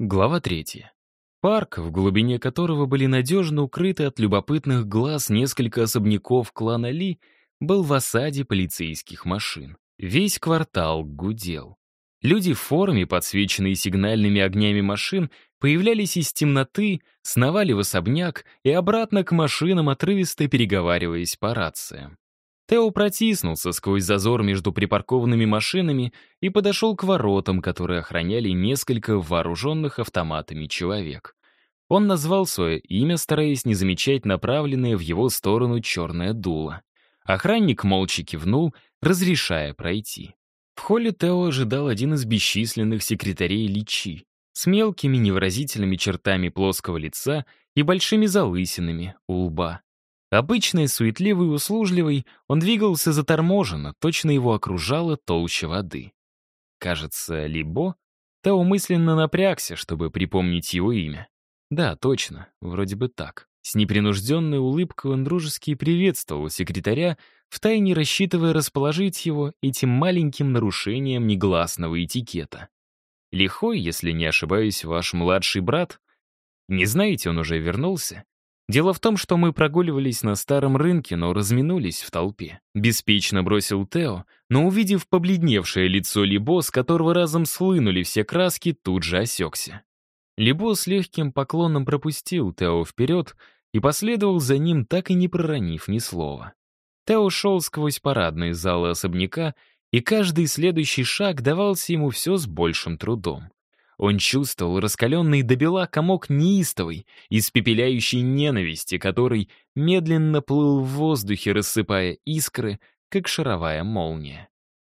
Глава третья. Парк, в глубине которого были надежно укрыты от любопытных глаз несколько особняков клана Ли, был в осаде полицейских машин. Весь квартал гудел. Люди в форме, подсвеченные сигнальными огнями машин, появлялись из темноты, сновали в особняк и обратно к машинам, отрывисто переговариваясь по рациям. Тео протиснулся сквозь зазор между припаркованными машинами и подошел к воротам, которые охраняли несколько вооруженных автоматами человек. Он назвал свое имя, стараясь не замечать направленное в его сторону черное дуло. Охранник молча кивнул, разрешая пройти. В холле Тео ожидал один из бесчисленных секретарей Личи с мелкими невыразительными чертами плоского лица и большими залысинами у лба. Обычный, суетливый услужливый, он двигался заторможенно, точно его окружала толща воды. Кажется, Либо Тео мысленно напрягся, чтобы припомнить его имя. Да, точно, вроде бы так. С непринужденной улыбкой он дружески приветствовал секретаря, втайне рассчитывая расположить его этим маленьким нарушением негласного этикета. Лихой, если не ошибаюсь, ваш младший брат? Не знаете, он уже вернулся? Дело в том, что мы прогуливались на старом рынке, но разминулись в толпе. Беспечно бросил Тео, но увидев побледневшее лицо Либо, с которого разом слынули все краски, тут же осекся. Либо с легким поклоном пропустил Тео вперед и последовал за ним, так и не проронив ни слова. Тео шел сквозь парадные залы особняка, и каждый следующий шаг давался ему все с большим трудом. Он чувствовал раскаленный до бела комок неистовой, испепеляющей ненависти, который медленно плыл в воздухе, рассыпая искры, как шаровая молния.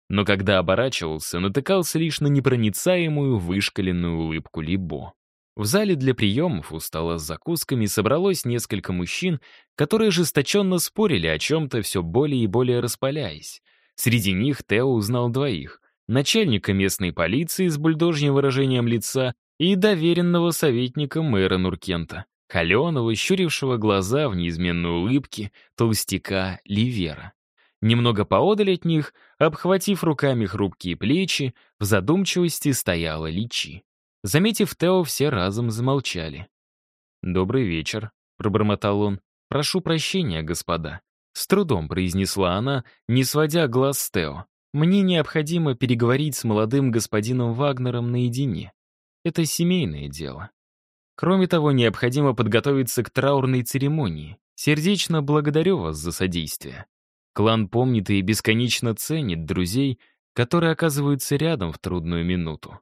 Но когда оборачивался, натыкался лишь на непроницаемую вышкаленную улыбку Либо. В зале для приемов у стола с закусками собралось несколько мужчин, которые ожесточенно спорили о чем-то, все более и более распаляясь. Среди них Тео узнал двоих начальника местной полиции с бульдожьим выражением лица и доверенного советника мэра Нуркента, холеного, щурившего глаза в неизменной улыбке толстяка Ливера. Немного поодаль от них, обхватив руками хрупкие плечи, в задумчивости стояла Личи. Заметив Тео, все разом замолчали. «Добрый вечер», — пробормотал он. «Прошу прощения, господа». С трудом произнесла она, не сводя глаз с Тео. Мне необходимо переговорить с молодым господином Вагнером наедине. Это семейное дело. Кроме того, необходимо подготовиться к траурной церемонии. Сердечно благодарю вас за содействие. Клан помнит и бесконечно ценит друзей, которые оказываются рядом в трудную минуту.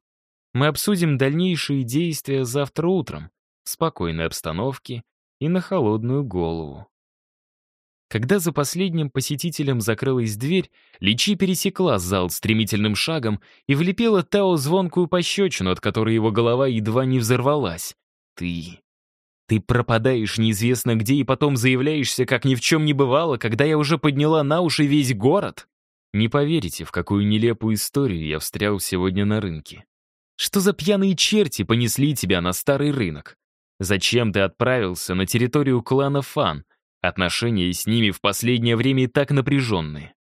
Мы обсудим дальнейшие действия завтра утром, в спокойной обстановке и на холодную голову. Когда за последним посетителем закрылась дверь, Личи пересекла зал стремительным шагом и влепила Тао звонкую пощечину, от которой его голова едва не взорвалась. «Ты... ты пропадаешь неизвестно где и потом заявляешься, как ни в чем не бывало, когда я уже подняла на уши весь город?» Не поверите, в какую нелепую историю я встрял сегодня на рынке. Что за пьяные черти понесли тебя на старый рынок? Зачем ты отправился на территорию клана Фан, Отношения с ними в последнее время и так напряженные.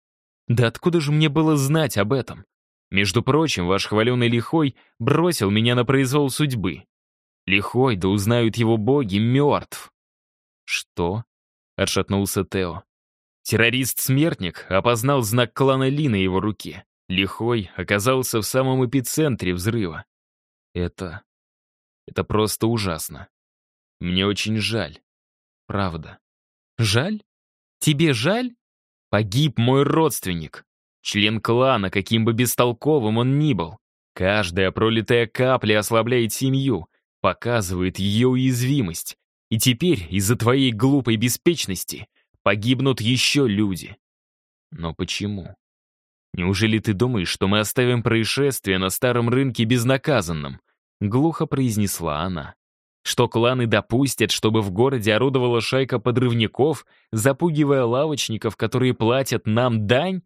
Да откуда же мне было знать об этом? Между прочим, ваш хваленый Лихой бросил меня на произвол судьбы. Лихой, да узнают его боги, мертв. Что? Отшатнулся Тео. Террорист-смертник опознал знак клана Ли на его руке. Лихой оказался в самом эпицентре взрыва. Это... это просто ужасно. Мне очень жаль. Правда. Жаль? Тебе жаль? Погиб мой родственник. Член клана, каким бы бестолковым он ни был. Каждая пролитая капля ослабляет семью, показывает ее уязвимость. И теперь из-за твоей глупой беспечности погибнут еще люди. Но почему? Неужели ты думаешь, что мы оставим происшествие на старом рынке безнаказанным? Глухо произнесла она. Что кланы допустят, чтобы в городе орудовала шайка подрывников, запугивая лавочников, которые платят нам дань?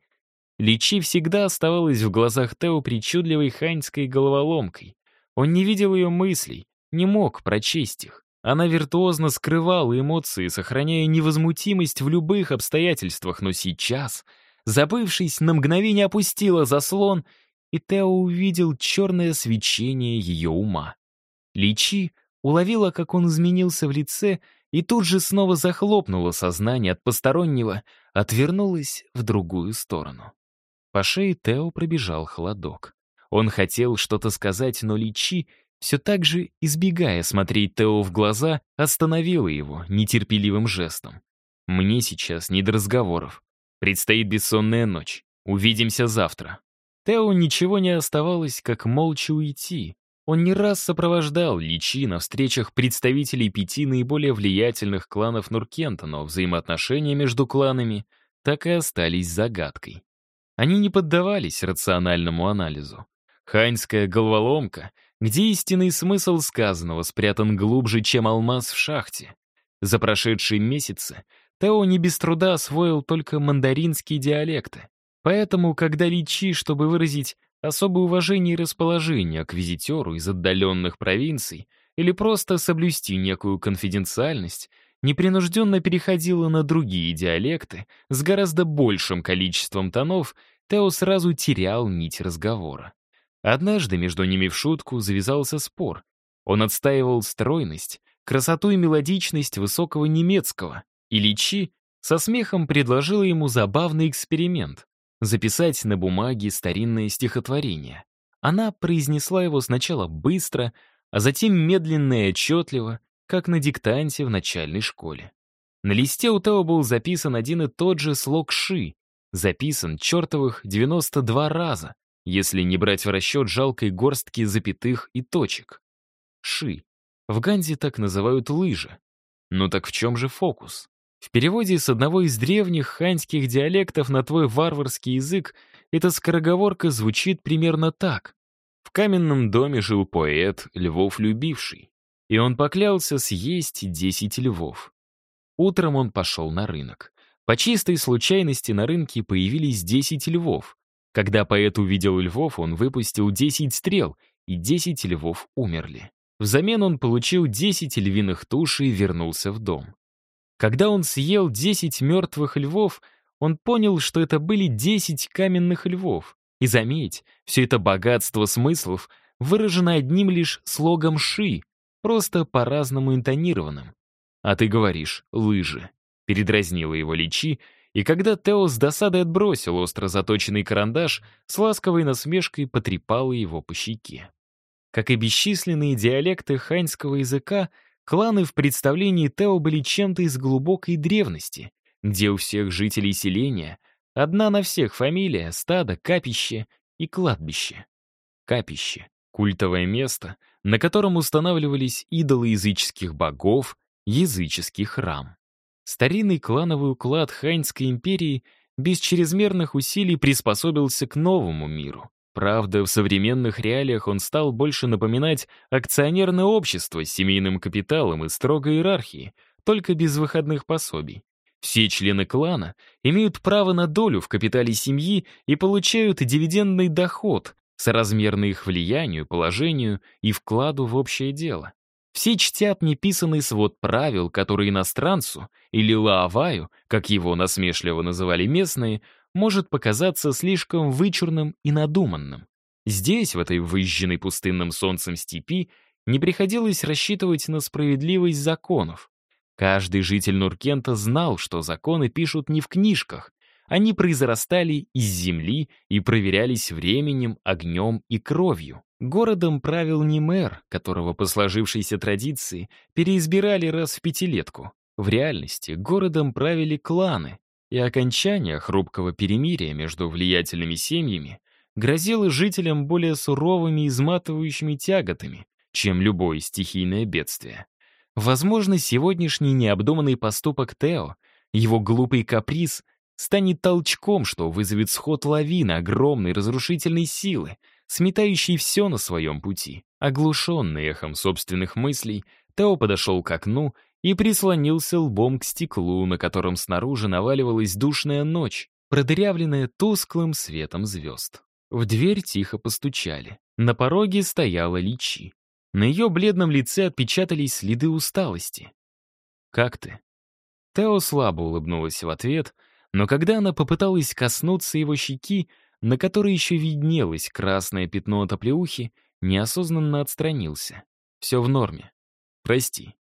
Личи всегда оставалась в глазах Тео причудливой ханьской головоломкой. Он не видел ее мыслей, не мог прочесть их. Она виртуозно скрывала эмоции, сохраняя невозмутимость в любых обстоятельствах, но сейчас, забывшись, на мгновение опустила заслон, и Тео увидел черное свечение ее ума. Личи уловила, как он изменился в лице, и тут же снова захлопнула сознание от постороннего, отвернулась в другую сторону. По шее Тео пробежал холодок. Он хотел что-то сказать, но Личи, все так же, избегая смотреть Тео в глаза, остановила его нетерпеливым жестом. «Мне сейчас не до разговоров. Предстоит бессонная ночь. Увидимся завтра». Тео ничего не оставалось, как молча уйти, он не раз сопровождал Личи на встречах представителей пяти наиболее влиятельных кланов Нуркента, но взаимоотношения между кланами так и остались загадкой. Они не поддавались рациональному анализу. Ханьская головоломка, где истинный смысл сказанного спрятан глубже, чем алмаз в шахте. За прошедшие месяцы Тео не без труда освоил только мандаринские диалекты. Поэтому, когда Личи, чтобы выразить особое уважение и расположение к визитеру из отдаленных провинций или просто соблюсти некую конфиденциальность, непринужденно переходила на другие диалекты с гораздо большим количеством тонов, Тео сразу терял нить разговора. Однажды между ними в шутку завязался спор. Он отстаивал стройность, красоту и мелодичность высокого немецкого, и Личи со смехом предложила ему забавный эксперимент записать на бумаге старинное стихотворение. Она произнесла его сначала быстро, а затем медленно и отчетливо, как на диктанте в начальной школе. На листе у Тео был записан один и тот же слог «ши», записан чертовых 92 раза, если не брать в расчет жалкой горстки запятых и точек. «Ши». В Ганзе так называют лыжи. Ну так в чем же фокус? В переводе с одного из древних ханьских диалектов на твой варварский язык эта скороговорка звучит примерно так. В каменном доме жил поэт, львов любивший, и он поклялся съесть десять львов. Утром он пошел на рынок. По чистой случайности на рынке появились десять львов. Когда поэт увидел львов, он выпустил десять стрел, и десять львов умерли. Взамен он получил десять львиных туш и вернулся в дом. Когда он съел 10 мертвых львов, он понял, что это были 10 каменных львов. И заметь, все это богатство смыслов выражено одним лишь слогом «ши», просто по-разному интонированным. «А ты говоришь, лыжи», — передразнила его Личи, и когда Тео с досадой отбросил остро заточенный карандаш, с ласковой насмешкой потрепала его по щеке. Как и бесчисленные диалекты ханьского языка, Кланы в представлении Тео были чем-то из глубокой древности, где у всех жителей селения одна на всех фамилия, стадо, капище и кладбище. Капище — культовое место, на котором устанавливались идолы языческих богов, языческий храм. Старинный клановый уклад Ханьской империи без чрезмерных усилий приспособился к новому миру, Правда, в современных реалиях он стал больше напоминать акционерное общество с семейным капиталом и строгой иерархией, только без выходных пособий. Все члены клана имеют право на долю в капитале семьи и получают дивидендный доход, соразмерный их влиянию, положению и вкладу в общее дело. Все чтят неписанный свод правил, которые иностранцу, или лааваю, как его насмешливо называли местные, может показаться слишком вычурным и надуманным. Здесь, в этой выжженной пустынным солнцем степи, не приходилось рассчитывать на справедливость законов. Каждый житель Нуркента знал, что законы пишут не в книжках, они произрастали из земли и проверялись временем, огнем и кровью. Городом правил не мэр, которого по сложившейся традиции переизбирали раз в пятилетку. В реальности городом правили кланы, и окончание хрупкого перемирия между влиятельными семьями грозило жителям более суровыми и изматывающими тяготами, чем любое стихийное бедствие. Возможно, сегодняшний необдуманный поступок Тео, его глупый каприз, станет толчком, что вызовет сход лавины огромной разрушительной силы, сметающей все на своем пути. Оглушенный эхом собственных мыслей, Тео подошел к окну и прислонился лбом к стеклу, на котором снаружи наваливалась душная ночь, продырявленная тусклым светом звезд. В дверь тихо постучали. На пороге стояла Личи. На ее бледном лице отпечатались следы усталости. «Как ты?» Тео слабо улыбнулась в ответ, но когда она попыталась коснуться его щеки, на которой еще виднелось красное пятно от оплеухи, неосознанно отстранился. Все в норме. Прости.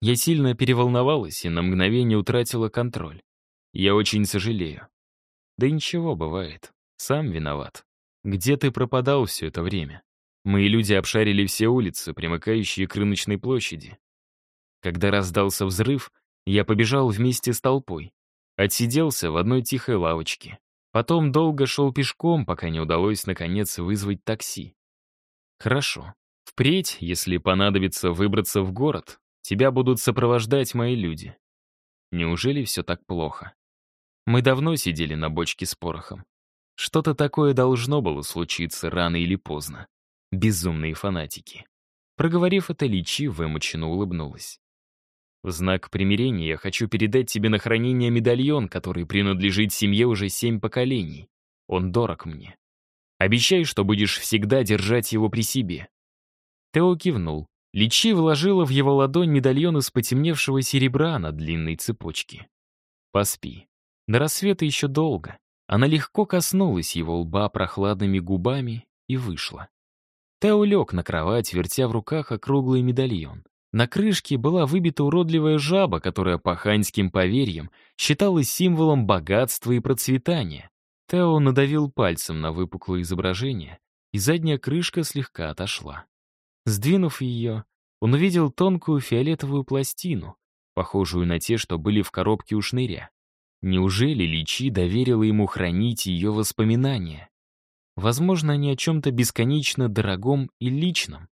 Я сильно переволновалась и на мгновение утратила контроль. Я очень сожалею. Да ничего, бывает. Сам виноват. Где ты пропадал все это время? Мои люди обшарили все улицы, примыкающие к рыночной площади. Когда раздался взрыв, я побежал вместе с толпой. Отсиделся в одной тихой лавочке. Потом долго шел пешком, пока не удалось, наконец, вызвать такси. Хорошо. Впредь, если понадобится выбраться в город, тебя будут сопровождать мои люди. Неужели все так плохо? Мы давно сидели на бочке с порохом. Что-то такое должно было случиться рано или поздно. Безумные фанатики. Проговорив это, Личи вымученно улыбнулась. В знак примирения я хочу передать тебе на хранение медальон, который принадлежит семье уже семь поколений. Он дорог мне. Обещай, что будешь всегда держать его при себе». Тео кивнул. Личи вложила в его ладонь медальон из потемневшего серебра на длинной цепочке. «Поспи. До рассвета еще долго». Она легко коснулась его лба прохладными губами и вышла. Тео лег на кровать, вертя в руках округлый медальон. На крышке была выбита уродливая жаба, которая по ханьским поверьям считалась символом богатства и процветания. Тео надавил пальцем на выпуклое изображение, и задняя крышка слегка отошла. Сдвинув ее, он увидел тонкую фиолетовую пластину, похожую на те, что были в коробке у шныря. Неужели Личи доверила ему хранить ее воспоминания? Возможно, они о чем-то бесконечно дорогом и личном.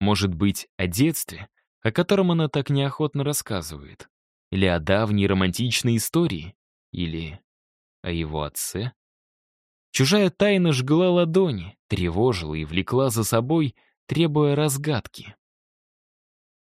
Может быть, о детстве, о котором она так неохотно рассказывает, или о давней романтичной истории, или о его отце. Чужая тайна жгла ладони, тревожила и влекла за собой, требуя разгадки.